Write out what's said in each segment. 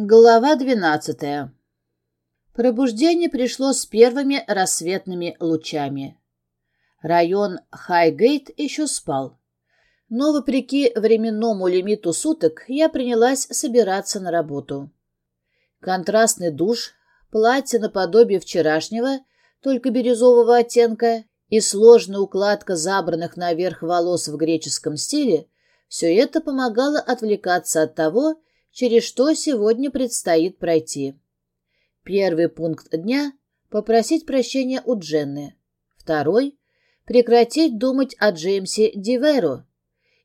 Глава двенадцатая. Пробуждение пришло с первыми рассветными лучами. Район Хайгейт еще спал. Но, вопреки временному лимиту суток, я принялась собираться на работу. Контрастный душ, платье наподобие вчерашнего, только бирюзового оттенка, и сложная укладка забранных наверх волос в греческом стиле — все это помогало отвлекаться от того, через что сегодня предстоит пройти. Первый пункт дня — попросить прощения у Дженны. Второй — прекратить думать о Джеймсе Диверо.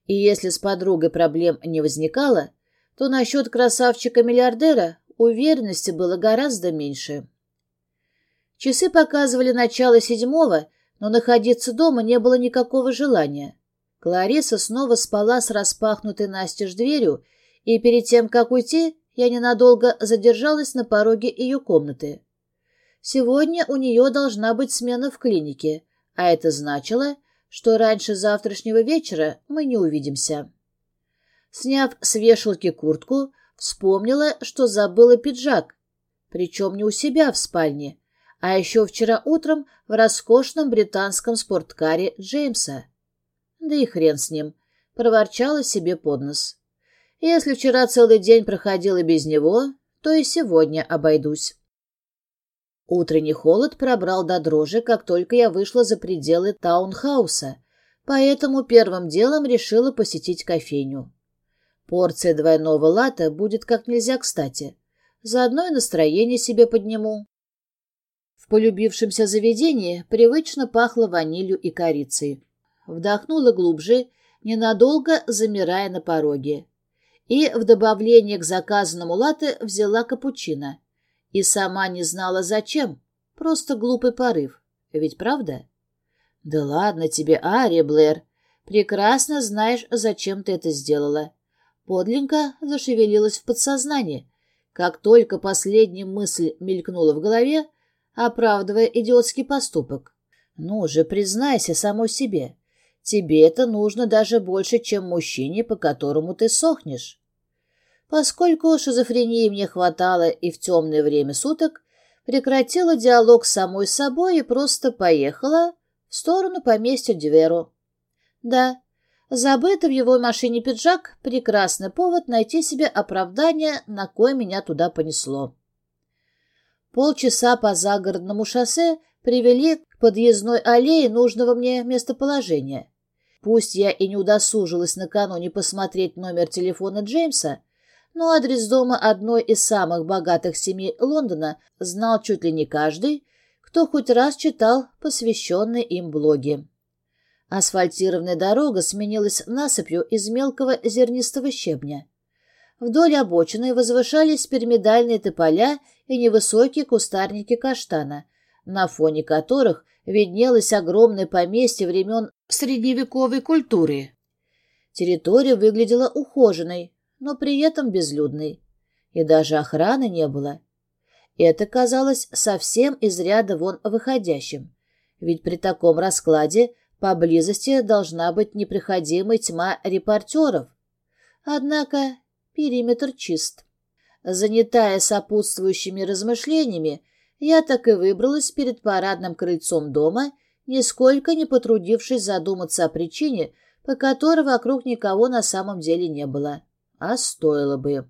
И если с подругой проблем не возникало, то насчет красавчика-миллиардера уверенности было гораздо меньше. Часы показывали начало седьмого, но находиться дома не было никакого желания. Клариса снова спала с распахнутой настежь дверью и перед тем, как уйти, я ненадолго задержалась на пороге ее комнаты. Сегодня у нее должна быть смена в клинике, а это значило, что раньше завтрашнего вечера мы не увидимся. Сняв с вешалки куртку, вспомнила, что забыла пиджак, причем не у себя в спальне, а еще вчера утром в роскошном британском спорткаре Джеймса. Да и хрен с ним, проворчала себе под нос. Если вчера целый день проходила без него, то и сегодня обойдусь. Утренний холод пробрал до дрожи, как только я вышла за пределы таунхауса, поэтому первым делом решила посетить кофейню. Порция двойного лата будет как нельзя кстати. Заодно и настроение себе подниму. В полюбившемся заведении привычно пахло ванилью и корицей. Вдохнула глубже, ненадолго замирая на пороге и в добавление к заказанному латте взяла капучино. И сама не знала зачем, просто глупый порыв. Ведь правда? Да ладно тебе, Ария Блэр. Прекрасно знаешь, зачем ты это сделала. Подлинка зашевелилась в подсознании. Как только последняя мысль мелькнула в голове, оправдывая идиотский поступок. Ну же, признайся самой себе. Тебе это нужно даже больше, чем мужчине, по которому ты сохнешь. Поскольку шизофрении мне хватало и в темное время суток, прекратила диалог с самой собой и просто поехала в сторону поместья Дверу. Да, забытый в его машине пиджак — прекрасный повод найти себе оправдание, на кое меня туда понесло. Полчаса по загородному шоссе привели к подъездной аллее нужного мне местоположения. Пусть я и не удосужилась накануне посмотреть номер телефона Джеймса, но адрес дома одной из самых богатых семей Лондона знал чуть ли не каждый, кто хоть раз читал посвященные им блоги. Асфальтированная дорога сменилась насыпью из мелкого зернистого щебня. Вдоль обочины возвышались пирамидальные тополя и невысокие кустарники каштана, на фоне которых виднелось огромное поместье времен средневековой культуры. Территория выглядела ухоженной, но при этом безлюдной. И даже охраны не было. Это казалось совсем из ряда вон выходящим, ведь при таком раскладе поблизости должна быть неприходимая тьма репортеров. Однако периметр чист. Занятая сопутствующими размышлениями, я так и выбралась перед парадным крыльцом дома нисколько не потрудившись задуматься о причине, по которой вокруг никого на самом деле не было. А стоило бы.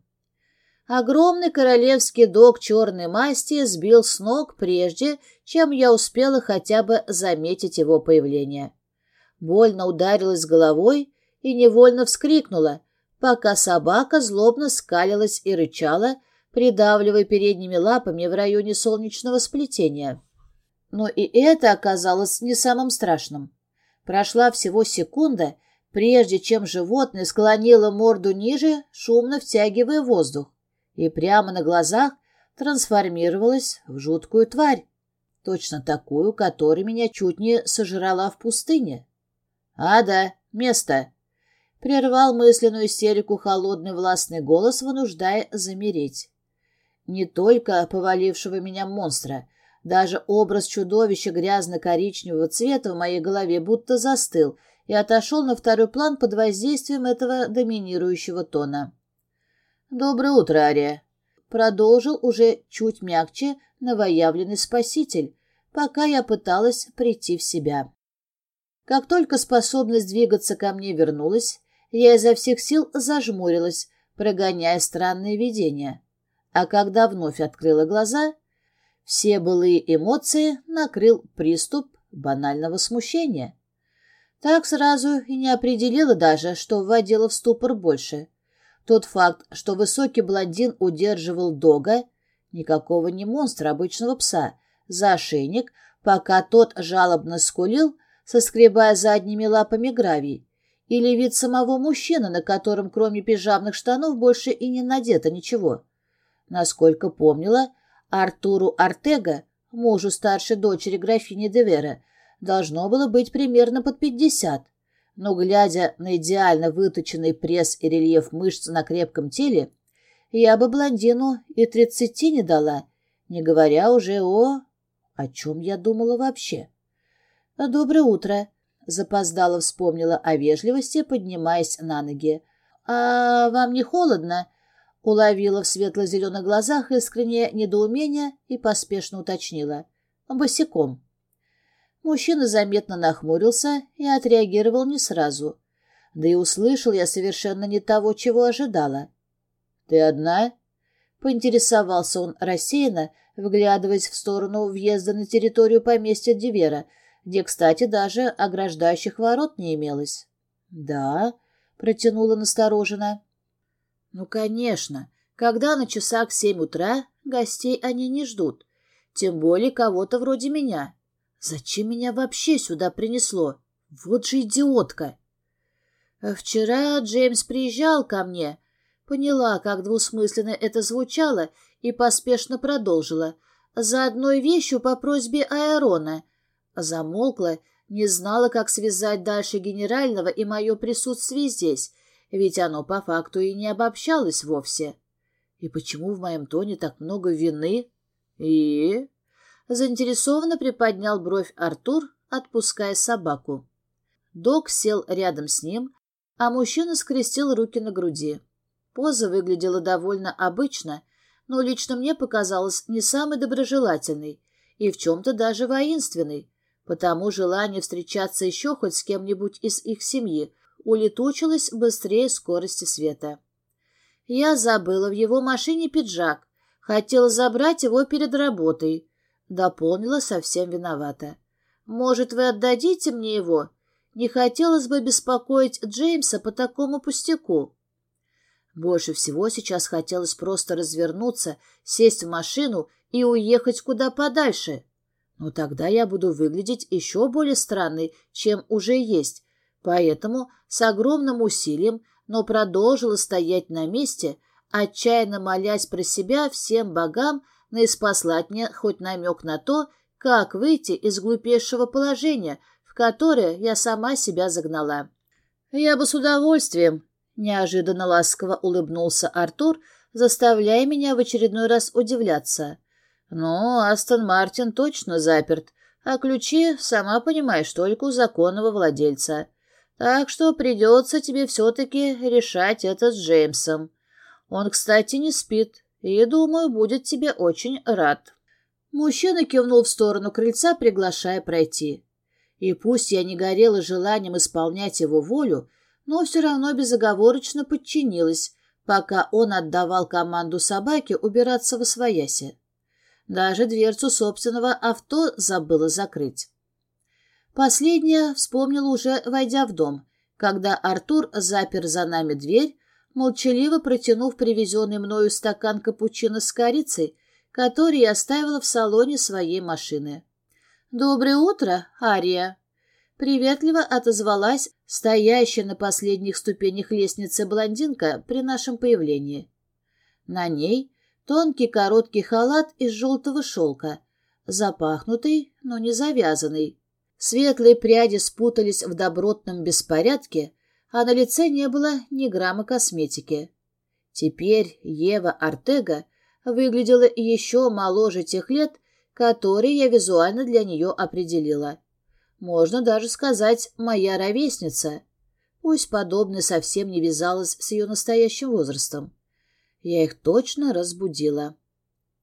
Огромный королевский дог черной масти сбил с ног прежде, чем я успела хотя бы заметить его появление. Больно ударилась головой и невольно вскрикнула, пока собака злобно скалилась и рычала, придавливая передними лапами в районе солнечного сплетения. Но и это оказалось не самым страшным. Прошла всего секунда, прежде чем животное склонило морду ниже, шумно втягивая воздух, и прямо на глазах трансформировалась в жуткую тварь, точно такую, которая меня чуть не сожрала в пустыне. «Ада, место!» — прервал мысленную истерику холодный властный голос, вынуждая замереть. Не только повалившего меня монстра, даже образ чудовища грязно-коричневого цвета в моей голове будто застыл и отошел на второй план под воздействием этого доминирующего тона. «Доброе утро, Ария!» продолжил уже чуть мягче новоявленный спаситель, пока я пыталась прийти в себя. Как только способность двигаться ко мне вернулась, я изо всех сил зажмурилась, прогоняя странные видения. А когда вновь открыла глаза, все былые эмоции накрыл приступ банального смущения. Так сразу и не определила даже, что вводила в ступор больше. Тот факт, что высокий блондин удерживал дога, никакого не монстра, обычного пса, за ошейник, пока тот жалобно скулил, соскребая задними лапами гравий, или вид самого мужчины, на котором кроме пижамных штанов больше и не надето ничего. Насколько помнила, Артуру Артега, мужу старшей дочери графини Девера, должно было быть примерно под пятьдесят. Но, глядя на идеально выточенный пресс и рельеф мышц на крепком теле, я бы блондину и тридцати не дала, не говоря уже о... О чем я думала вообще? «Доброе утро», — запоздало вспомнила о вежливости, поднимаясь на ноги. «А вам не холодно?» — уловила в светло-зеленых глазах искреннее недоумение и поспешно уточнила. «Босиком». Мужчина заметно нахмурился и отреагировал не сразу. Да и услышал я совершенно не того, чего ожидала. «Ты одна?» — поинтересовался он рассеянно, вглядываясь в сторону въезда на территорию поместья Дивера, где, кстати, даже ограждающих ворот не имелось. «Да», — протянула настороженно. «Ну, конечно, когда на часах семь утра гостей они не ждут, тем более кого-то вроде меня. Зачем меня вообще сюда принесло? Вот же идиотка!» «Вчера Джеймс приезжал ко мне», Поняла, как двусмысленно это звучало, и поспешно продолжила. За одной вещью по просьбе Аэрона. Замолкла, не знала, как связать дальше генерального и мое присутствие здесь, ведь оно по факту и не обобщалось вовсе. И почему в моем тоне так много вины? И... Заинтересованно приподнял бровь Артур, отпуская собаку. Док сел рядом с ним, а мужчина скрестил руки на груди. Поза выглядела довольно обычно, но лично мне показалась не самой доброжелательной и в чем-то даже воинственной, потому желание встречаться еще хоть с кем-нибудь из их семьи улетучилось быстрее скорости света. Я забыла в его машине пиджак, хотела забрать его перед работой. Дополнила совсем виновата. «Может, вы отдадите мне его? Не хотелось бы беспокоить Джеймса по такому пустяку». Больше всего сейчас хотелось просто развернуться, сесть в машину и уехать куда подальше. Но тогда я буду выглядеть еще более странной, чем уже есть. Поэтому с огромным усилием, но продолжила стоять на месте, отчаянно молясь про себя всем богам наиспослать мне хоть намек на то, как выйти из глупейшего положения, в которое я сама себя загнала. Я бы с удовольствием, Неожиданно ласково улыбнулся Артур, заставляя меня в очередной раз удивляться. «Ну, Астон Мартин точно заперт, а ключи, сама понимаешь, только у законного владельца. Так что придется тебе все-таки решать это с Джеймсом. Он, кстати, не спит и, думаю, будет тебе очень рад». Мужчина кивнул в сторону крыльца, приглашая пройти. И пусть я не горела желанием исполнять его волю, но все равно безоговорочно подчинилась, пока он отдавал команду собаке убираться во своясе. Даже дверцу собственного авто забыла закрыть. Последняя вспомнила уже, войдя в дом, когда Артур запер за нами дверь, молчаливо протянув привезенный мною стакан капучино с корицей, который я оставила в салоне своей машины. «Доброе утро, Ария!» Приветливо отозвалась стоящая на последних ступенях лестницы блондинка при нашем появлении. На ней тонкий короткий халат из желтого шелка, запахнутый, но не завязанный. Светлые пряди спутались в добротном беспорядке, а на лице не было ни грамма косметики. Теперь Ева Артега выглядела еще моложе тех лет, которые я визуально для нее определила. Можно даже сказать «моя ровесница». Пусть подобное совсем не вязалось с ее настоящим возрастом. Я их точно разбудила.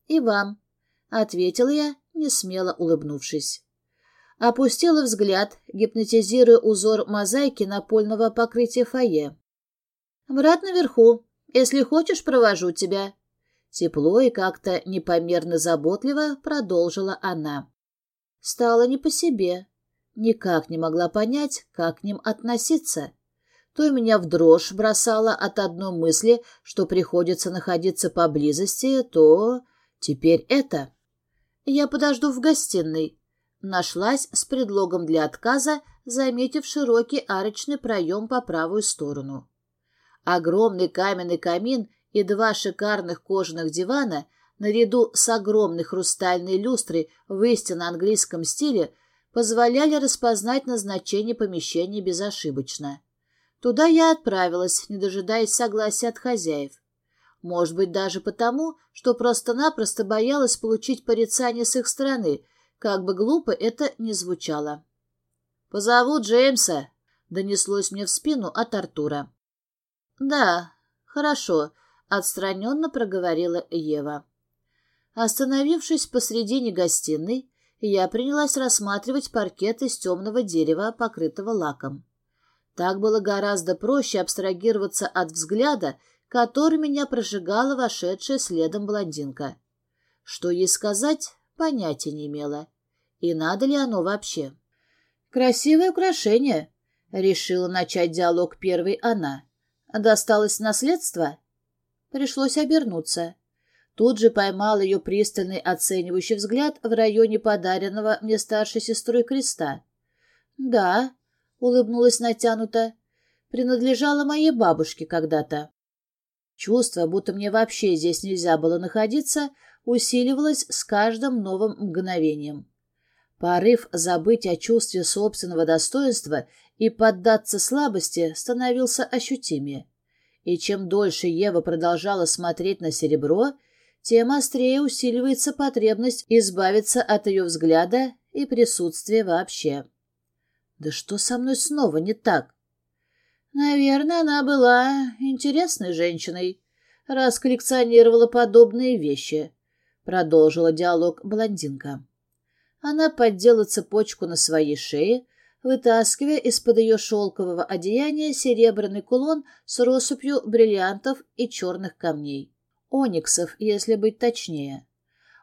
«И вам», — ответила я, не смело улыбнувшись. Опустила взгляд, гипнотизируя узор мозаики напольного покрытия фойе. «Брат наверху. Если хочешь, провожу тебя». Тепло и как-то непомерно заботливо продолжила она. Стало не по себе. Никак не могла понять, как к ним относиться. То меня в дрожь бросало от одной мысли, что приходится находиться поблизости, то теперь это. Я подожду в гостиной. Нашлась с предлогом для отказа, заметив широкий арочный проем по правую сторону. Огромный каменный камин и два шикарных кожаных дивана наряду с огромной хрустальной люстрой в истинно английском стиле позволяли распознать назначение помещения безошибочно. Туда я отправилась, не дожидаясь согласия от хозяев. Может быть, даже потому, что просто-напросто боялась получить порицание с их стороны, как бы глупо это ни звучало. «Позову Джеймса», — донеслось мне в спину от Артура. «Да, хорошо», — отстраненно проговорила Ева. Остановившись посредине гостиной, я принялась рассматривать паркет из темного дерева, покрытого лаком. Так было гораздо проще абстрагироваться от взгляда, который меня прожигала вошедшая следом блондинка. Что ей сказать, понятия не имела. И надо ли оно вообще? «Красивое украшение», — решила начать диалог первой она. «Досталось наследство?» Пришлось обернуться. Тут же поймал ее пристальный оценивающий взгляд в районе подаренного мне старшей сестрой креста. «Да», — улыбнулась натянуто, — «принадлежала моей бабушке когда-то». Чувство, будто мне вообще здесь нельзя было находиться, усиливалось с каждым новым мгновением. Порыв забыть о чувстве собственного достоинства и поддаться слабости становился ощутимее. И чем дольше Ева продолжала смотреть на серебро, тем острее усиливается потребность избавиться от ее взгляда и присутствия вообще. Да что со мной снова не так? Наверное, она была интересной женщиной, раз коллекционировала подобные вещи, продолжила диалог блондинка. Она поддела цепочку на своей шее, вытаскивая из-под ее шелкового одеяния серебряный кулон с россыпью бриллиантов и черных камней. Ониксов, если быть точнее.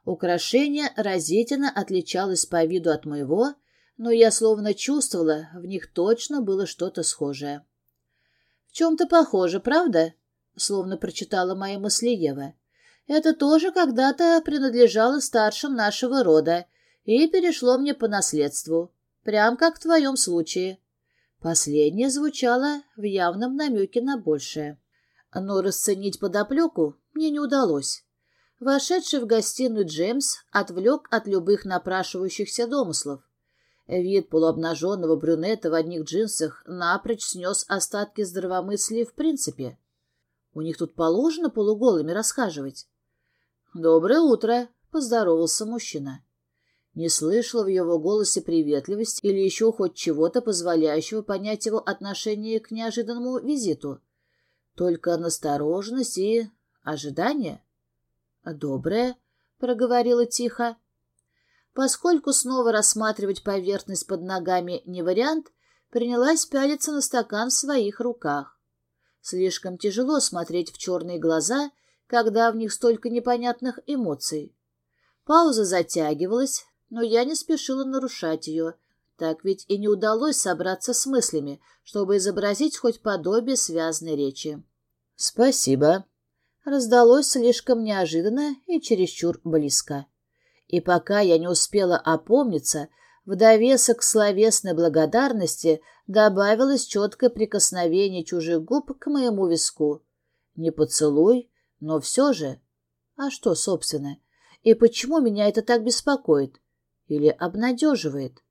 Украшение разительно отличалось по виду от моего, но я словно чувствовала, в них точно было что-то схожее. «В чем-то похоже, правда?» — словно прочитала мои мысли Ева. «Это тоже когда-то принадлежало старшим нашего рода и перешло мне по наследству, прям как в твоем случае». Последнее звучало в явном намеке на большее. Но расценить подоплеку мне не удалось. Вошедший в гостиную Джеймс отвлек от любых напрашивающихся домыслов. Вид полуобнаженного брюнета в одних джинсах напрочь снес остатки здравомыслия в принципе. У них тут положено полуголыми расхаживать. «Доброе утро!» — поздоровался мужчина. Не слышала в его голосе приветливости или еще хоть чего-то, позволяющего понять его отношение к неожиданному визиту. Только настороженность и ожидание. «Доброе», — проговорила тихо. Поскольку снова рассматривать поверхность под ногами не вариант, принялась пялиться на стакан в своих руках. Слишком тяжело смотреть в черные глаза, когда в них столько непонятных эмоций. Пауза затягивалась, но я не спешила нарушать ее. Так ведь и не удалось собраться с мыслями, чтобы изобразить хоть подобие связной речи. «Спасибо», — раздалось слишком неожиданно и чересчур близко. И пока я не успела опомниться, в довесок словесной благодарности добавилось четкое прикосновение чужих губ к моему виску. Не поцелуй, но все же. А что, собственно? И почему меня это так беспокоит? Или обнадеживает?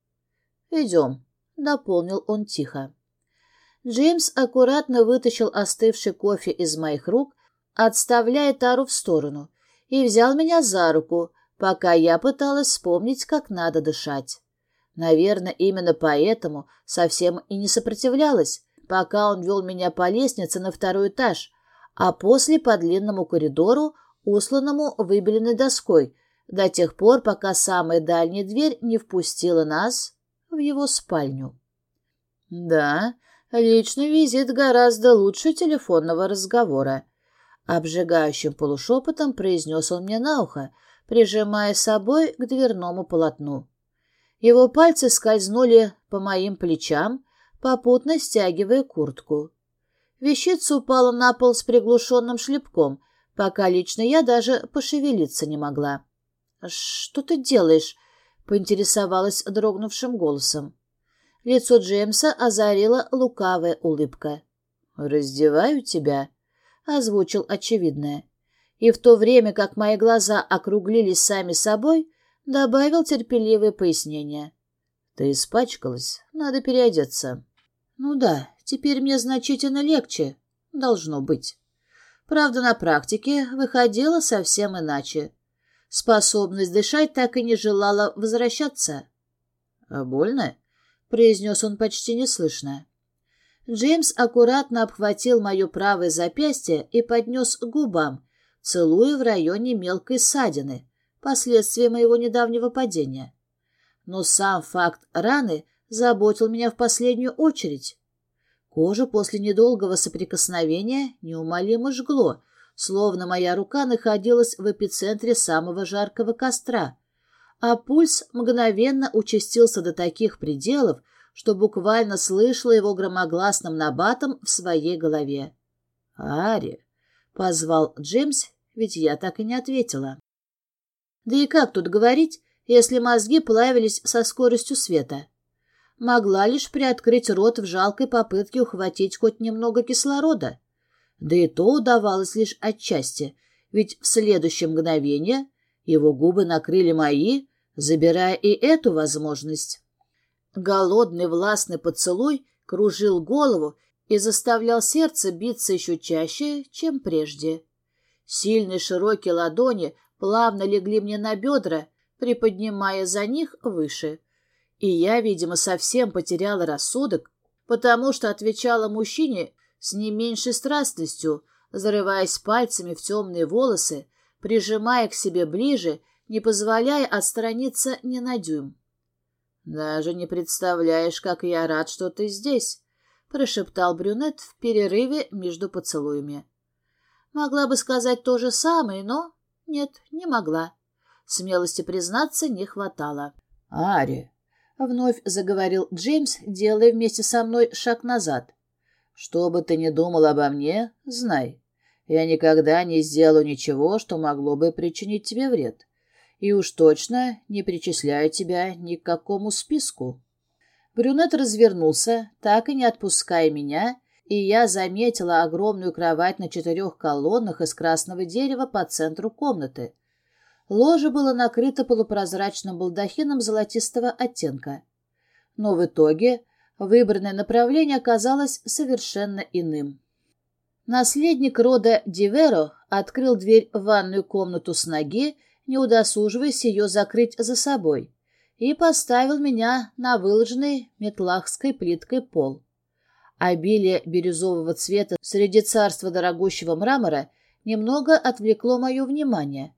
«Идем», — дополнил он тихо. Джеймс аккуратно вытащил остывший кофе из моих рук, отставляя тару в сторону, и взял меня за руку, пока я пыталась вспомнить, как надо дышать. Наверное, именно поэтому совсем и не сопротивлялась, пока он вел меня по лестнице на второй этаж, а после по длинному коридору, усланному выбеленной доской, до тех пор, пока самая дальняя дверь не впустила нас в его спальню. Да, личный визит гораздо лучше телефонного разговора. Обжигающим полушепотом произнес он мне на ухо, прижимая собой к дверному полотну. Его пальцы скользнули по моим плечам, попутно стягивая куртку. Вещица упала на пол с приглушенным шлепком, пока лично я даже пошевелиться не могла. «Что ты делаешь?» — поинтересовалась дрогнувшим голосом. Лицо Джеймса озарила лукавая улыбка. «Раздеваю тебя», — озвучил очевидное. И в то время, как мои глаза округлились сами собой, добавил терпеливое пояснение. «Ты испачкалась, надо переодеться». «Ну да, теперь мне значительно легче. Должно быть». Правда, на практике выходило совсем иначе. Способность дышать так и не желала возвращаться. «А больно?» — произнес он почти неслышно. Джеймс аккуратно обхватил мое правое запястье и поднес к губам, целуя в районе мелкой ссадины, последствия моего недавнего падения. Но сам факт раны заботил меня в последнюю очередь. Кожа после недолгого соприкосновения неумолимо жгло, словно моя рука находилась в эпицентре самого жаркого костра, а пульс мгновенно участился до таких пределов, что буквально слышала его громогласным набатом в своей голове. «Ари!» — позвал Джеймс, ведь я так и не ответила. Да и как тут говорить, если мозги плавились со скоростью света? Могла лишь приоткрыть рот в жалкой попытке ухватить хоть немного кислорода. Да и то удавалось лишь отчасти, ведь в следующее мгновение его губы накрыли мои, забирая и эту возможность. Голодный властный поцелуй кружил голову и заставлял сердце биться еще чаще, чем прежде. Сильные широкие ладони плавно легли мне на бедра, приподнимая за них выше. И я, видимо, совсем потеряла рассудок, потому что отвечала мужчине с не меньшей страстностью, зарываясь пальцами в темные волосы, прижимая к себе ближе, не позволяя отстраниться ни на дюйм. «Даже не представляешь, как я рад, что ты здесь», — прошептал брюнет в перерыве между поцелуями. Могла бы сказать то же самое, но... Нет, не могла. Смелости признаться не хватало. «Ари», — вновь заговорил Джеймс, делая вместе со мной шаг назад. «Что бы ты ни думал обо мне, знай, я никогда не сделаю ничего, что могло бы причинить тебе вред и уж точно не причисляю тебя ни к какому списку. Брюнет развернулся, так и не отпуская меня, и я заметила огромную кровать на четырех колоннах из красного дерева по центру комнаты. Ложе было накрыто полупрозрачным балдахином золотистого оттенка. Но в итоге выбранное направление оказалось совершенно иным. Наследник рода Диверо открыл дверь в ванную комнату с ноги не удосуживаясь ее закрыть за собой, и поставил меня на выложенный метлахской плиткой пол. Обилие бирюзового цвета среди царства дорогущего мрамора немного отвлекло мое внимание,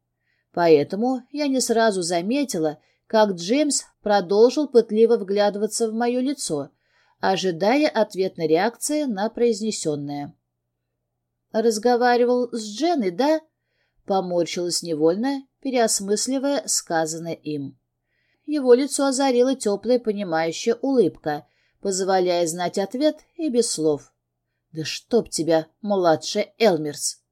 поэтому я не сразу заметила, как Джеймс продолжил пытливо вглядываться в мое лицо, ожидая ответной реакции на произнесенное. «Разговаривал с Дженной, да?» Поморщилась невольно, переосмысливая сказанное им. Его лицо озарила теплая понимающая улыбка, позволяя знать ответ и без слов. «Да чтоб тебя, младшая Элмерс!»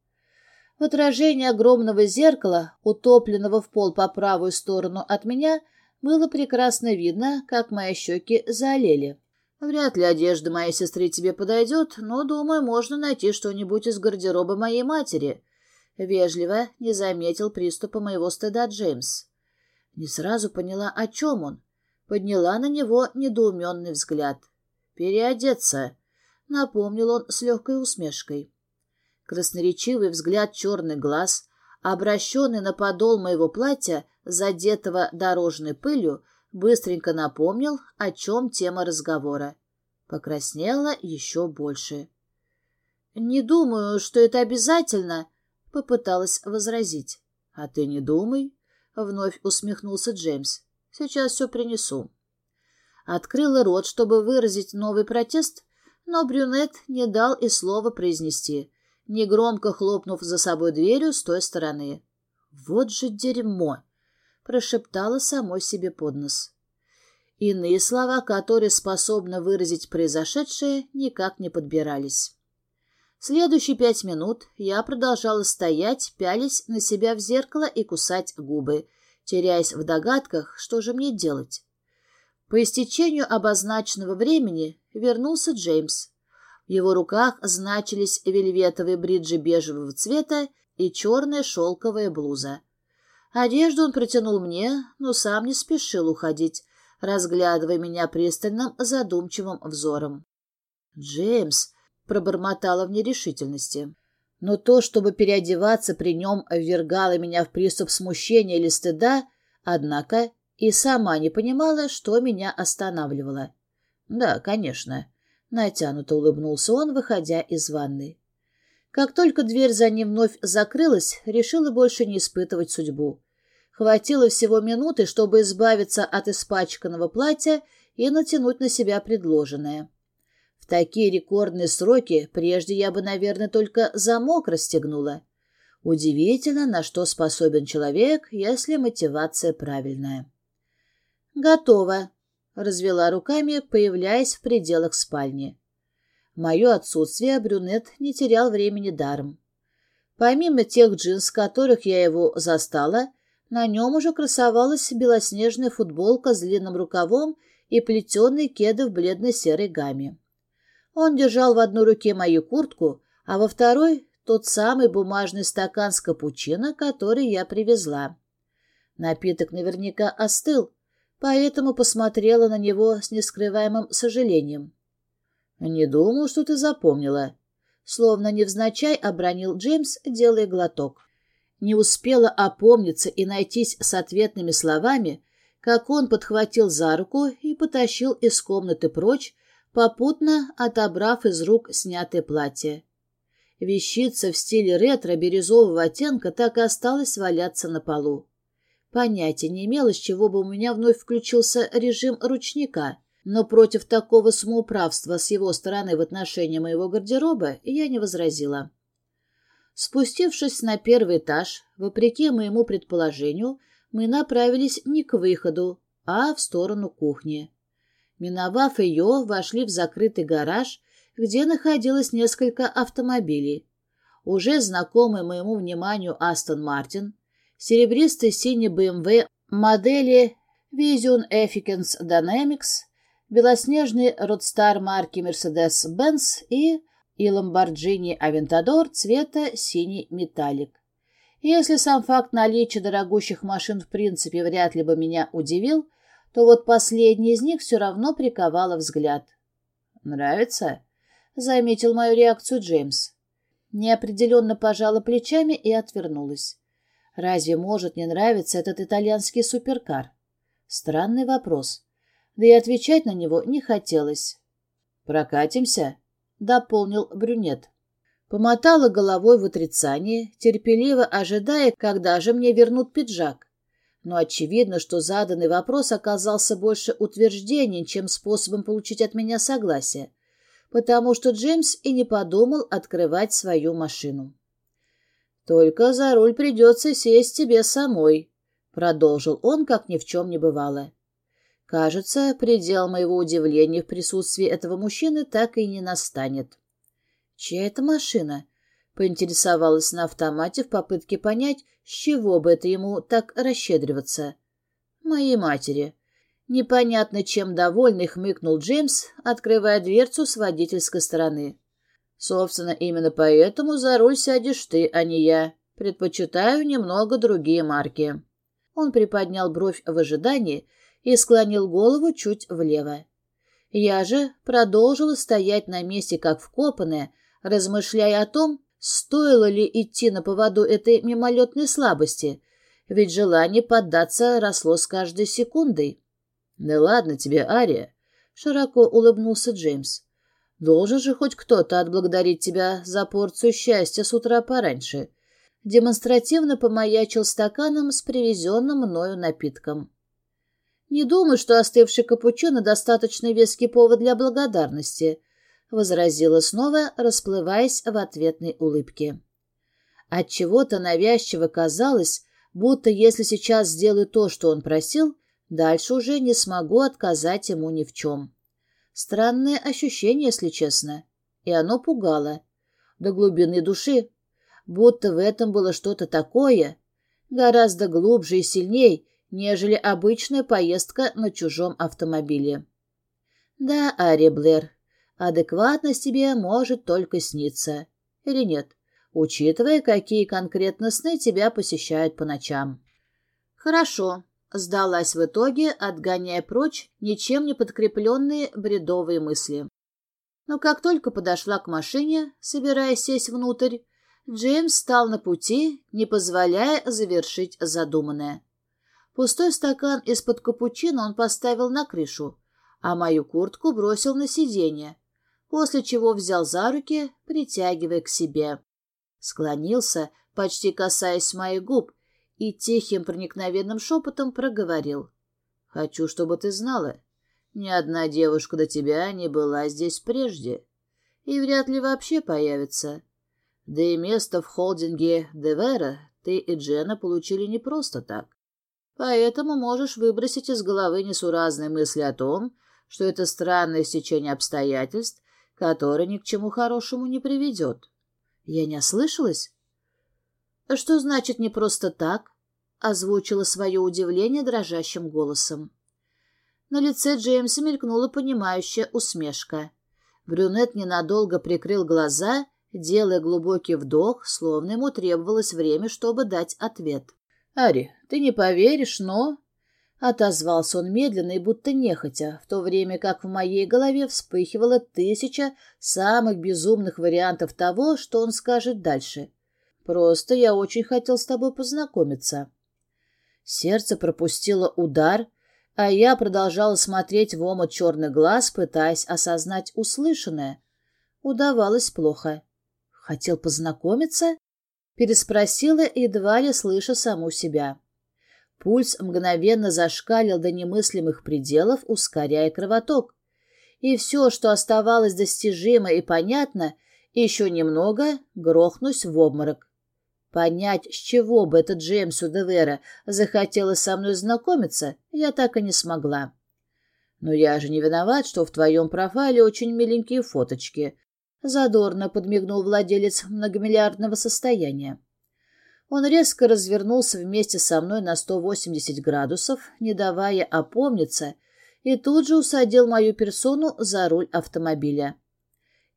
В отражении огромного зеркала, утопленного в пол по правую сторону от меня, было прекрасно видно, как мои щеки заолели. Вряд ли одежда моей сестры тебе подойдет, но, думаю, можно найти что-нибудь из гардероба моей матери. Вежливо не заметил приступа моего стыда Джеймс. Не сразу поняла, о чем он. Подняла на него недоуменный взгляд. «Переодеться», — напомнил он с легкой усмешкой. Красноречивый взгляд черный глаз, обращенный на подол моего платья, задетого дорожной пылью, быстренько напомнил, о чем тема разговора. Покраснела еще больше. «Не думаю, что это обязательно», — попыталась возразить. «А ты не думай», — вновь усмехнулся Джеймс. «Сейчас все принесу». Открыла рот, чтобы выразить новый протест, но брюнет не дал и слова произнести, негромко хлопнув за собой дверью с той стороны. «Вот же дерьмо!» — прошептала самой себе под нос. Иные слова, которые способны выразить произошедшее, никак не подбирались. Следующие пять минут я продолжала стоять, пялись на себя в зеркало и кусать губы, теряясь в догадках, что же мне делать. По истечению обозначенного времени вернулся Джеймс. В его руках значились вельветовые бриджи бежевого цвета и черная шелковая блуза. Одежду он протянул мне, но сам не спешил уходить, разглядывая меня пристальным, задумчивым взором. «Джеймс!» — пробормотала в нерешительности. Но то, чтобы переодеваться при нем, ввергало меня в приступ смущения или стыда, однако и сама не понимала, что меня останавливало. «Да, конечно», — натянуто улыбнулся он, выходя из ванной. Как только дверь за ним вновь закрылась, решила больше не испытывать судьбу. Хватило всего минуты, чтобы избавиться от испачканного платья и натянуть на себя предложенное. В такие рекордные сроки прежде я бы, наверное, только замок расстегнула. Удивительно, на что способен человек, если мотивация правильная. «Готово», — развела руками, появляясь в пределах спальни. Мое отсутствие брюнет не терял времени даром. Помимо тех джинс, которых я его застала, на нем уже красовалась белоснежная футболка с длинным рукавом и плетеные кеды в бледно-серой гамме. Он держал в одной руке мою куртку, а во второй — тот самый бумажный стакан с капучино, который я привезла. Напиток наверняка остыл, поэтому посмотрела на него с нескрываемым сожалением. «Не думал, что ты запомнила», — словно невзначай обронил Джеймс, делая глоток. Не успела опомниться и найтись с ответными словами, как он подхватил за руку и потащил из комнаты прочь, попутно отобрав из рук снятое платье. Вещица в стиле ретро бирюзового оттенка так и осталась валяться на полу. Понятия не имела, с чего бы у меня вновь включился режим ручника, но против такого самоуправства с его стороны в отношении моего гардероба я не возразила. Спустившись на первый этаж, вопреки моему предположению, мы направились не к выходу, а в сторону кухни. Миновав ее, вошли в закрытый гараж, где находилось несколько автомобилей. Уже знакомый моему вниманию Астон Мартин, серебристый синий BMW модели Vision Efficance Dynamics, белоснежный Roadstar марки Mercedes-Benz и и Lamborghini Aventador цвета синий металлик. Если сам факт наличия дорогущих машин в принципе вряд ли бы меня удивил, то вот последний из них все равно приковала взгляд. «Нравится?» — заметил мою реакцию Джеймс. Неопределенно пожала плечами и отвернулась. Разве может не нравиться этот итальянский суперкар? Странный вопрос. Да и отвечать на него не хотелось. «Прокатимся?» — дополнил брюнет. Помотала головой в отрицании, терпеливо ожидая, когда же мне вернут пиджак. Но очевидно, что заданный вопрос оказался больше утверждением, чем способом получить от меня согласие, потому что Джеймс и не подумал открывать свою машину. «Только за руль придется сесть тебе самой», — продолжил он, как ни в чем не бывало. Кажется, предел моего удивления в присутствии этого мужчины так и не настанет. «Чья это машина?» — поинтересовалась на автомате в попытке понять, с чего бы это ему так расщедриваться. «Моей матери». Непонятно чем довольный хмыкнул Джеймс, открывая дверцу с водительской стороны. «Собственно, именно поэтому за руль сядешь ты, а не я. Предпочитаю немного другие марки». Он приподнял бровь в ожидании, и склонил голову чуть влево. Я же продолжила стоять на месте, как вкопанная, размышляя о том, стоило ли идти на поводу этой мимолетной слабости, ведь желание поддаться росло с каждой секундой. — Да ладно тебе, Ария, — широко улыбнулся Джеймс. Должен же хоть кто-то отблагодарить тебя за порцию счастья с утра пораньше. Демонстративно помаячил стаканом с привезенным мною напитком. Не думаю, что остывший капучино достаточно веский повод для благодарности, возразила снова, расплываясь в ответной улыбке. Отчего-то навязчиво казалось, будто если сейчас сделаю то, что он просил, дальше уже не смогу отказать ему ни в чем. Странное ощущение, если честно. И оно пугало. До глубины души. Будто в этом было что-то такое, гораздо глубже и сильней, нежели обычная поездка на чужом автомобиле. Да, Ари Блэр, адекватность тебе может только сниться. Или нет, учитывая, какие конкретно сны тебя посещают по ночам. Хорошо, Сдалась в итоге, отгоняя прочь ничем не подкрепленные бредовые мысли. Но как только подошла к машине, собираясь сесть внутрь, Джеймс стал на пути, не позволяя завершить задуманное. Пустой стакан из-под капучино он поставил на крышу, а мою куртку бросил на сиденье, после чего взял за руки, притягивая к себе. Склонился, почти касаясь моих губ, и тихим проникновенным шепотом проговорил. «Хочу, чтобы ты знала, ни одна девушка до тебя не была здесь прежде и вряд ли вообще появится. Да и место в холдинге Девера ты и Джена получили не просто так. Поэтому можешь выбросить из головы несуразные мысли о том, что это странное стечение обстоятельств, которое ни к чему хорошему не приведет. Я не ослышалась? «Что значит не просто так?» — озвучила свое удивление дрожащим голосом. На лице Джеймса мелькнула понимающая усмешка. Брюнет ненадолго прикрыл глаза, делая глубокий вдох, словно ему требовалось время, чтобы дать ответ. «Ари, ты не поверишь, но...» Отозвался он медленно и будто нехотя, в то время как в моей голове вспыхивало тысяча самых безумных вариантов того, что он скажет дальше. Просто я очень хотел с тобой познакомиться. Сердце пропустило удар, а я продолжала смотреть в омут черных глаз, пытаясь осознать услышанное. Удавалось плохо. «Хотел познакомиться?» Переспросила, едва ли слыша саму себя. Пульс мгновенно зашкалил до немыслимых пределов, ускоряя кровоток. И все, что оставалось достижимо и понятно, еще немного грохнусь в обморок. Понять, с чего бы этот Джеймсу Девера захотелось со мной знакомиться, я так и не смогла. Но я же не виноват, что в твоем профайле очень миленькие фоточки. Задорно подмигнул владелец многомиллиардного состояния. Он резко развернулся вместе со мной на 180 градусов, не давая опомниться, и тут же усадил мою персону за руль автомобиля.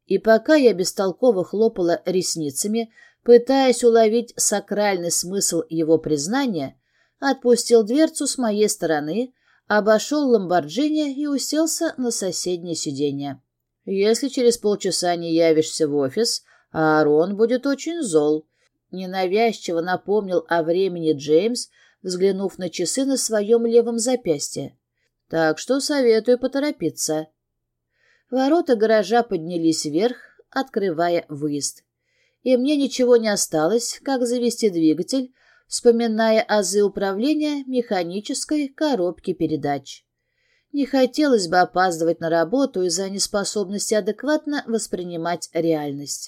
И пока я бестолково хлопала ресницами, пытаясь уловить сакральный смысл его признания, отпустил дверцу с моей стороны, обошел Ламборджини и уселся на соседнее сиденье. «Если через полчаса не явишься в офис, Аарон будет очень зол», — ненавязчиво напомнил о времени Джеймс, взглянув на часы на своем левом запястье. «Так что советую поторопиться». Ворота гаража поднялись вверх, открывая выезд и мне ничего не осталось, как завести двигатель, вспоминая азы управления механической коробки передач. Не хотелось бы опаздывать на работу из-за неспособности адекватно воспринимать реальность.